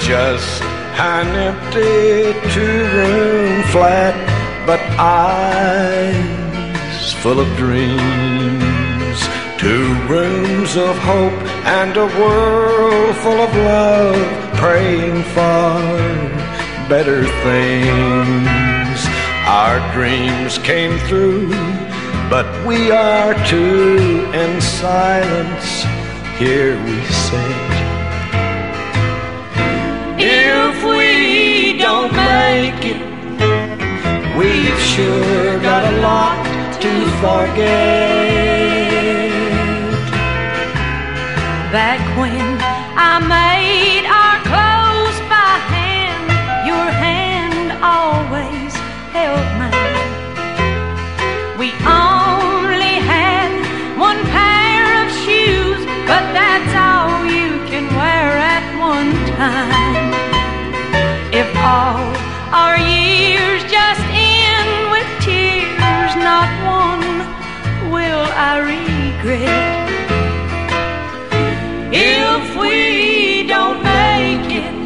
just an empty two-room flat, but eyes full of dreams. Two rooms of hope and a world full of love, praying for better things. Our dreams came through, but we are two in silence. Here we sit. We've sure got a lot to forget. Back when I made our clothes by hand, your hand always held mine. We only had one pair of shoes, but that's all you can wear at one time. I regret. If we don't make it,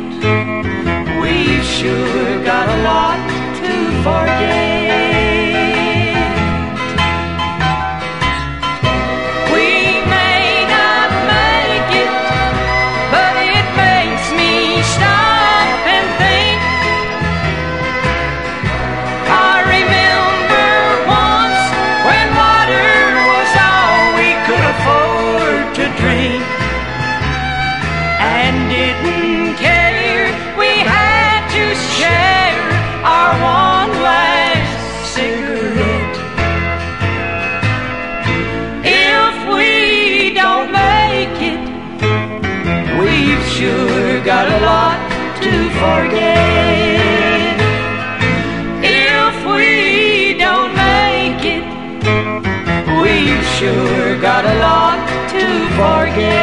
We've sure got a lot to forget. Didn't care. We had to share our one last cigarette. If we don't make it, We've sure got a lot to forget. if we don't make it, We've sure got a lot to forget.